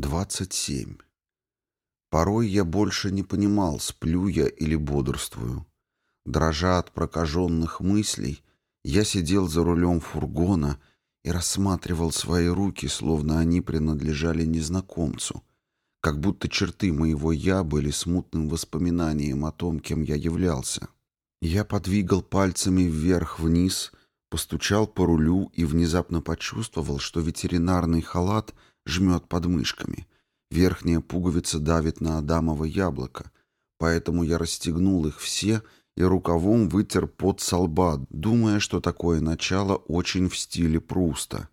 27. Порой я больше не понимал, сплю я или бодрствую. Дрожа от прокаженных мыслей, я сидел за рулем фургона и рассматривал свои руки, словно они принадлежали незнакомцу, как будто черты моего «я» были смутным воспоминанием о том, кем я являлся. Я подвигал пальцами вверх-вниз, постучал по рулю и внезапно почувствовал, что ветеринарный халат — жмет подмышками. Верхняя пуговица давит на адамово яблоко, поэтому я расстегнул их все и рукавом вытер пот со лба, думая, что такое начало очень в стиле Пруста.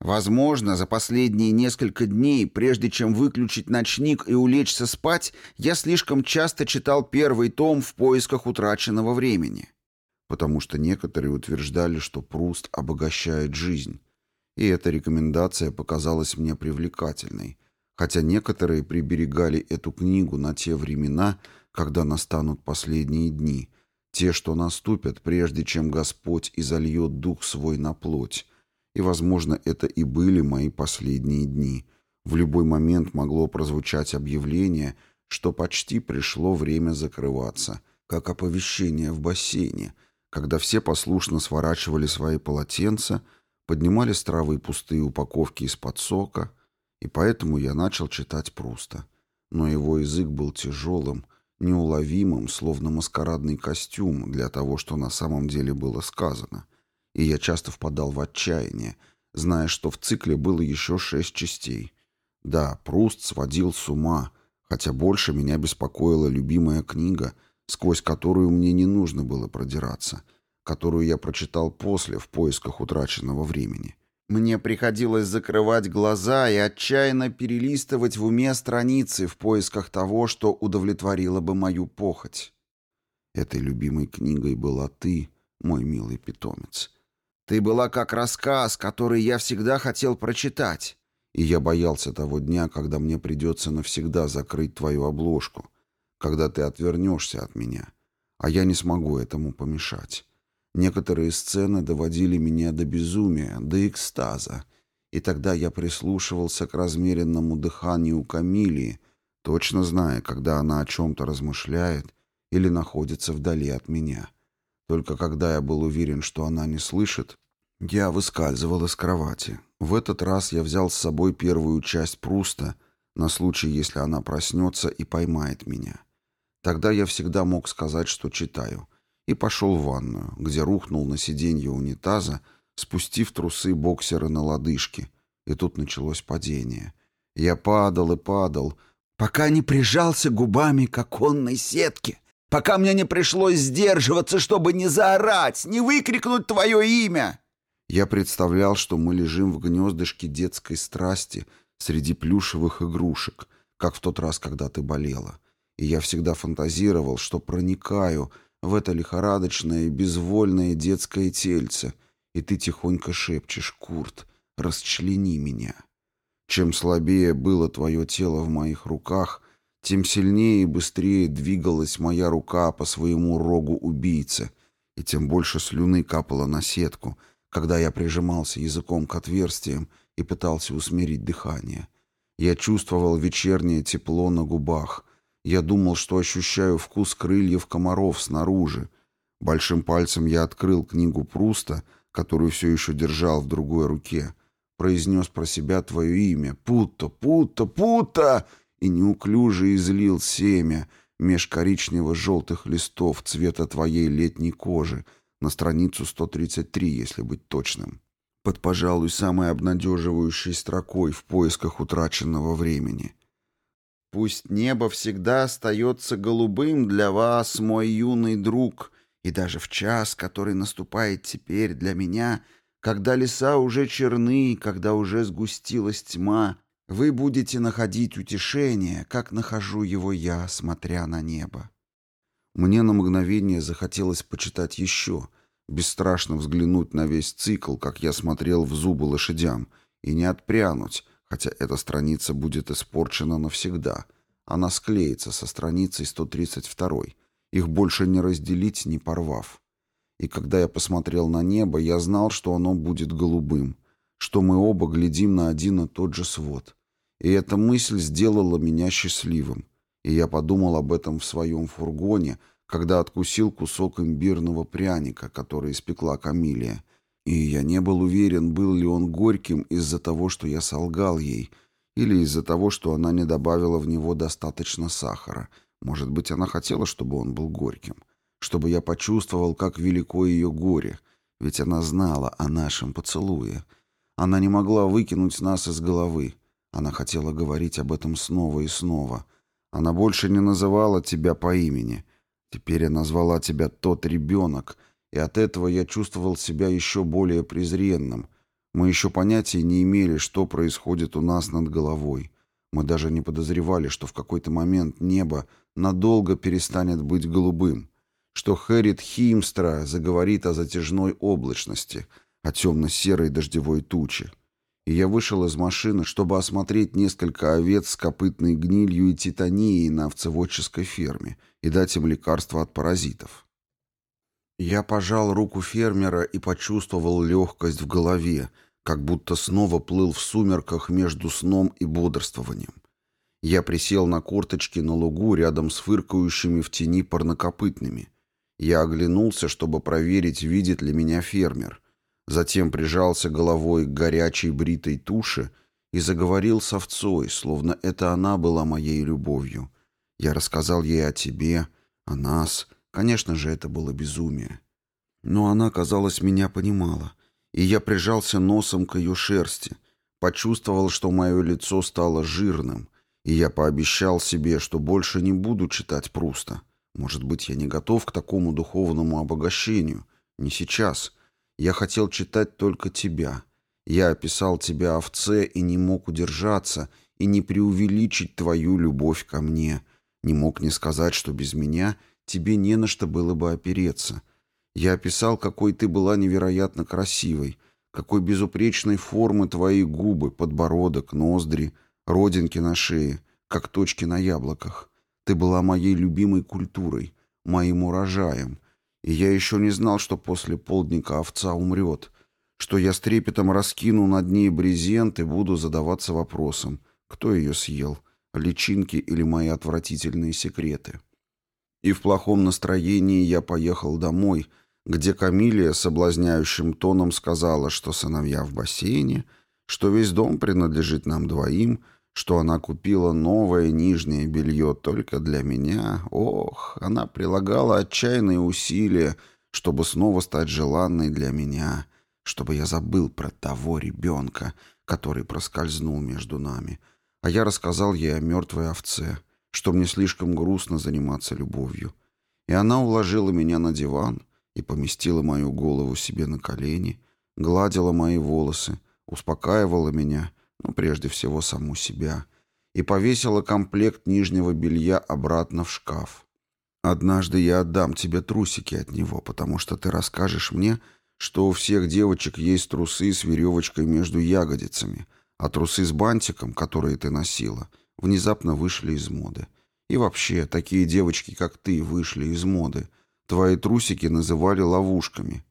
Возможно, за последние несколько дней, прежде чем выключить ночник и улечься спать, я слишком часто читал первый том в поисках утраченного времени. Потому что некоторые утверждали, что Пруст обогащает жизнь и эта рекомендация показалась мне привлекательной, хотя некоторые приберегали эту книгу на те времена, когда настанут последние дни, те, что наступят, прежде чем Господь изольет дух свой на плоть. И, возможно, это и были мои последние дни. В любой момент могло прозвучать объявление, что почти пришло время закрываться, как оповещение в бассейне, когда все послушно сворачивали свои полотенца — поднимали с травы пустые упаковки из-под сока, и поэтому я начал читать Пруста. Но его язык был тяжелым, неуловимым, словно маскарадный костюм для того, что на самом деле было сказано. И я часто впадал в отчаяние, зная, что в цикле было еще шесть частей. Да, Пруст сводил с ума, хотя больше меня беспокоила любимая книга, сквозь которую мне не нужно было продираться — которую я прочитал после в поисках утраченного времени. Мне приходилось закрывать глаза и отчаянно перелистывать в уме страницы в поисках того, что удовлетворило бы мою похоть. Этой любимой книгой была ты, мой милый питомец. Ты была как рассказ, который я всегда хотел прочитать. И я боялся того дня, когда мне придется навсегда закрыть твою обложку, когда ты отвернешься от меня, а я не смогу этому помешать. Некоторые сцены доводили меня до безумия, до экстаза, и тогда я прислушивался к размеренному дыханию Камилии, точно зная, когда она о чем-то размышляет или находится вдали от меня. Только когда я был уверен, что она не слышит, я выскальзывал из кровати. В этот раз я взял с собой первую часть Пруста на случай, если она проснется и поймает меня. Тогда я всегда мог сказать, что читаю — и пошел в ванную, где рухнул на сиденье унитаза, спустив трусы боксера на лодыжки. И тут началось падение. Я падал и падал, пока не прижался губами к оконной сетке, пока мне не пришлось сдерживаться, чтобы не заорать, не выкрикнуть твое имя. Я представлял, что мы лежим в гнездышке детской страсти среди плюшевых игрушек, как в тот раз, когда ты болела. И я всегда фантазировал, что проникаю в это лихорадочное и безвольное детское тельце, и ты тихонько шепчешь, «Курт, расчлени меня». Чем слабее было твое тело в моих руках, тем сильнее и быстрее двигалась моя рука по своему рогу убийцы, и тем больше слюны капало на сетку, когда я прижимался языком к отверстиям и пытался усмирить дыхание. Я чувствовал вечернее тепло на губах — я думал, что ощущаю вкус крыльев комаров снаружи. Большим пальцем я открыл книгу Пруста, которую все еще держал в другой руке. Произнес про себя твое имя. Пута, Пута, Пута! И неуклюже излил семя меж коричнево-желтых листов цвета твоей летней кожи на страницу 133, если быть точным. Под, пожалуй, самой обнадеживающей строкой в поисках утраченного времени — Пусть небо всегда остается голубым для вас, мой юный друг, и даже в час, который наступает теперь для меня, когда леса уже черны, когда уже сгустилась тьма, вы будете находить утешение, как нахожу его я, смотря на небо. Мне на мгновение захотелось почитать еще, бесстрашно взглянуть на весь цикл, как я смотрел в зубы лошадям, и не отпрянуть, хотя эта страница будет испорчена навсегда. Она склеится со страницей 132. Их больше не разделить, не порвав. И когда я посмотрел на небо, я знал, что оно будет голубым, что мы оба глядим на один и тот же свод. И эта мысль сделала меня счастливым. И я подумал об этом в своем фургоне, когда откусил кусок имбирного пряника, который испекла Камилия. И я не был уверен, был ли он горьким из-за того, что я солгал ей, или из-за того, что она не добавила в него достаточно сахара. Может быть, она хотела, чтобы он был горьким, чтобы я почувствовал, как велико ее горе, ведь она знала о нашем поцелуе. Она не могла выкинуть нас из головы. Она хотела говорить об этом снова и снова. Она больше не называла тебя по имени. Теперь она назвала тебя тот ребенок, и от этого я чувствовал себя еще более презренным, мы еще понятия не имели, что происходит у нас над головой. Мы даже не подозревали, что в какой-то момент небо надолго перестанет быть голубым, что Хэрит Химстра заговорит о затяжной облачности, о темно-серой дождевой туче. И я вышел из машины, чтобы осмотреть несколько овец с копытной гнилью и титанией на овцеводческой ферме и дать им лекарства от паразитов. Я пожал руку фермера и почувствовал легкость в голове, как будто снова плыл в сумерках между сном и бодрствованием. Я присел на корточки на лугу рядом с фыркающими в тени парнокопытными. Я оглянулся, чтобы проверить, видит ли меня фермер. Затем прижался головой к горячей бритой туше и заговорил с овцой, словно это она была моей любовью. Я рассказал ей о тебе, о нас. Конечно же, это было безумие. Но она, казалось, меня понимала — и я прижался носом к ее шерсти, почувствовал, что мое лицо стало жирным, и я пообещал себе, что больше не буду читать Пруста. Может быть, я не готов к такому духовному обогащению. Не сейчас. Я хотел читать только тебя. Я описал тебя овце и не мог удержаться и не преувеличить твою любовь ко мне. Не мог не сказать, что без меня тебе не на что было бы опереться. Я описал, какой ты была невероятно красивой, какой безупречной формы твои губы, подбородок, ноздри, родинки на шее, как точки на яблоках. Ты была моей любимой культурой, моим урожаем. И я еще не знал, что после полдника овца умрет, что я с трепетом раскину над ней брезент и буду задаваться вопросом, кто ее съел, личинки или мои отвратительные секреты. И в плохом настроении я поехал домой — где Камилия соблазняющим тоном сказала, что сыновья в бассейне, что весь дом принадлежит нам двоим, что она купила новое нижнее белье только для меня. Ох, она прилагала отчаянные усилия, чтобы снова стать желанной для меня, чтобы я забыл про того ребенка, который проскользнул между нами. А я рассказал ей о мертвой овце, что мне слишком грустно заниматься любовью. И она уложила меня на диван — и поместила мою голову себе на колени, гладила мои волосы, успокаивала меня, ну, прежде всего, саму себя, и повесила комплект нижнего белья обратно в шкаф. «Однажды я отдам тебе трусики от него, потому что ты расскажешь мне, что у всех девочек есть трусы с веревочкой между ягодицами, а трусы с бантиком, которые ты носила, внезапно вышли из моды. И вообще, такие девочки, как ты, вышли из моды — Твои трусики называли ловушками.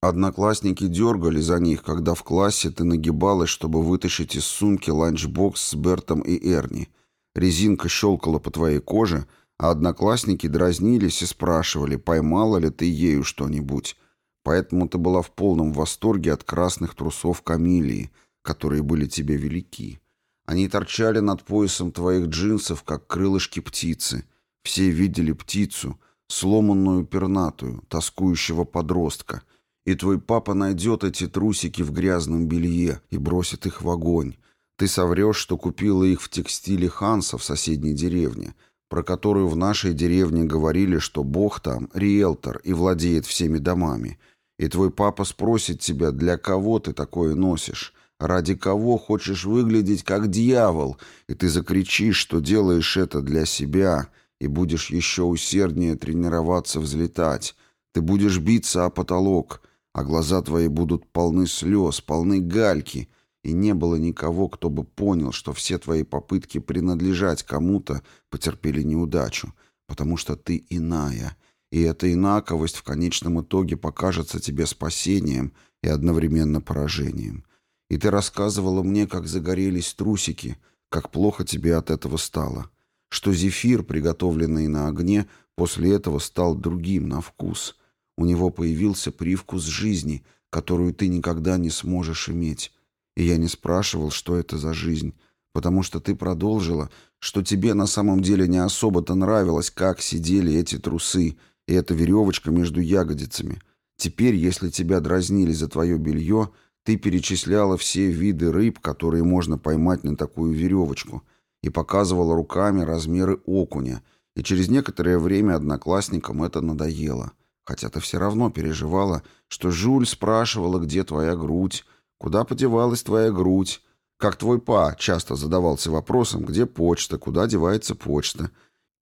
Одноклассники дергали за них, когда в классе ты нагибалась, чтобы вытащить из сумки ланчбокс с Бертом и Эрни. Резинка щелкала по твоей коже, а одноклассники дразнились и спрашивали, поймала ли ты ею что-нибудь. Поэтому ты была в полном восторге от красных трусов Камилии, которые были тебе велики. Они торчали над поясом твоих джинсов, как крылышки птицы. Все видели птицу — сломанную пернатую, тоскующего подростка, и твой папа найдет эти трусики в грязном белье и бросит их в огонь. Ты соврешь, что купила их в текстиле Ханса в соседней деревне, про которую в нашей деревне говорили, что Бог там риэлтор и владеет всеми домами. И твой папа спросит тебя, для кого ты такое носишь, ради кого хочешь выглядеть как дьявол, и ты закричишь, что делаешь это для себя — и будешь еще усерднее тренироваться взлетать. Ты будешь биться о потолок, а глаза твои будут полны слез, полны гальки, и не было никого, кто бы понял, что все твои попытки принадлежать кому-то потерпели неудачу, потому что ты иная, и эта инаковость в конечном итоге покажется тебе спасением и одновременно поражением. И ты рассказывала мне, как загорелись трусики — как плохо тебе от этого стало, что зефир, приготовленный на огне, после этого стал другим на вкус. У него появился привкус жизни, которую ты никогда не сможешь иметь. И я не спрашивал, что это за жизнь, потому что ты продолжила, что тебе на самом деле не особо-то нравилось, как сидели эти трусы и эта веревочка между ягодицами. Теперь, если тебя дразнили за твое белье, ты перечисляла все виды рыб, которые можно поймать на такую веревочку, и показывала руками размеры окуня, и через некоторое время одноклассникам это надоело. Хотя ты все равно переживала, что Жуль спрашивала, где твоя грудь, куда подевалась твоя грудь, как твой па часто задавался вопросом, где почта, куда девается почта.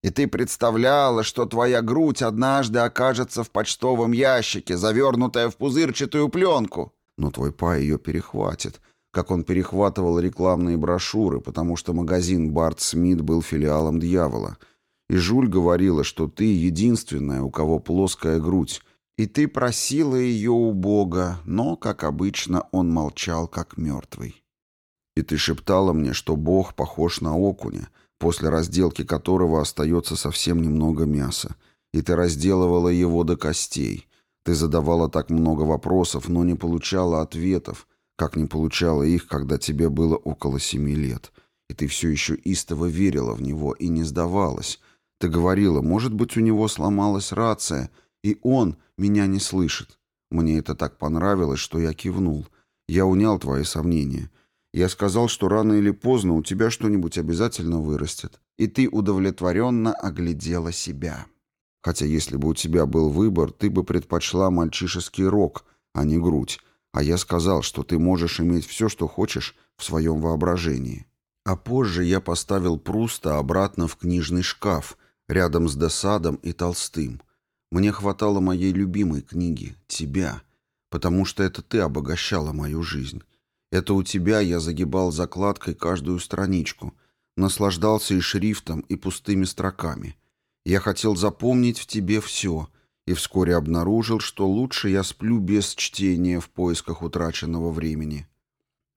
И ты представляла, что твоя грудь однажды окажется в почтовом ящике, завернутая в пузырчатую пленку. Но твой па ее перехватит, как он перехватывал рекламные брошюры, потому что магазин Барт Смит был филиалом дьявола. И Жуль говорила, что ты единственная, у кого плоская грудь, и ты просила ее у Бога, но, как обычно, он молчал, как мертвый. И ты шептала мне, что Бог похож на окуня, после разделки которого остается совсем немного мяса, и ты разделывала его до костей. Ты задавала так много вопросов, но не получала ответов, как не получала их, когда тебе было около семи лет. И ты все еще истово верила в него и не сдавалась. Ты говорила, может быть, у него сломалась рация, и он меня не слышит. Мне это так понравилось, что я кивнул. Я унял твои сомнения. Я сказал, что рано или поздно у тебя что-нибудь обязательно вырастет. И ты удовлетворенно оглядела себя. Хотя если бы у тебя был выбор, ты бы предпочла мальчишеский рок, а не грудь. А я сказал, что ты можешь иметь все, что хочешь в своем воображении. А позже я поставил Пруста обратно в книжный шкаф, рядом с Досадом и Толстым. Мне хватало моей любимой книги, тебя, потому что это ты обогащала мою жизнь. Это у тебя я загибал закладкой каждую страничку, наслаждался и шрифтом, и пустыми строками. Я хотел запомнить в тебе все, и вскоре обнаружил, что лучше я сплю без чтения в поисках утраченного времени.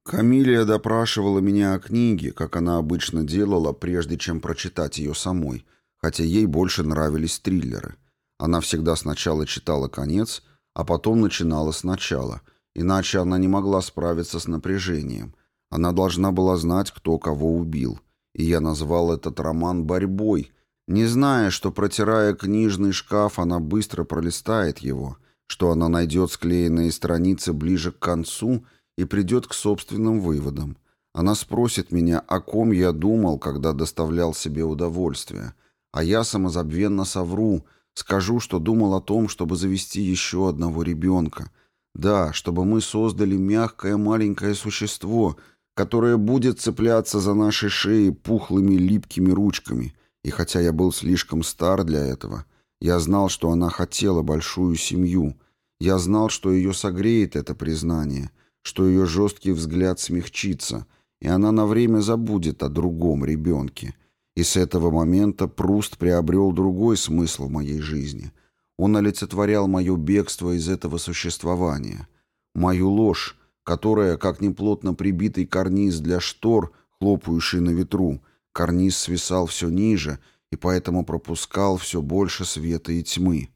Камилия допрашивала меня о книге, как она обычно делала, прежде чем прочитать ее самой, хотя ей больше нравились триллеры. Она всегда сначала читала конец, а потом начинала сначала — Иначе она не могла справиться с напряжением. Она должна была знать, кто кого убил. И я назвал этот роман «Борьбой», не зная, что, протирая книжный шкаф, она быстро пролистает его, что она найдет склеенные страницы ближе к концу и придет к собственным выводам. Она спросит меня, о ком я думал, когда доставлял себе удовольствие. А я самозабвенно совру, скажу, что думал о том, чтобы завести еще одного ребенка — да, чтобы мы создали мягкое маленькое существо, которое будет цепляться за наши шеи пухлыми липкими ручками. И хотя я был слишком стар для этого, я знал, что она хотела большую семью. Я знал, что ее согреет это признание, что ее жесткий взгляд смягчится, и она на время забудет о другом ребенке. И с этого момента Пруст приобрел другой смысл в моей жизни — он олицетворял мое бегство из этого существования, мою ложь, которая, как неплотно прибитый карниз для штор, хлопающий на ветру, карниз свисал все ниже и поэтому пропускал все больше света и тьмы.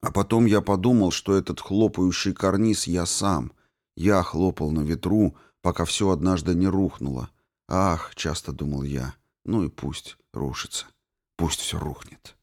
А потом я подумал, что этот хлопающий карниз я сам. Я хлопал на ветру, пока все однажды не рухнуло. Ах, часто думал я, ну и пусть рушится, пусть все рухнет.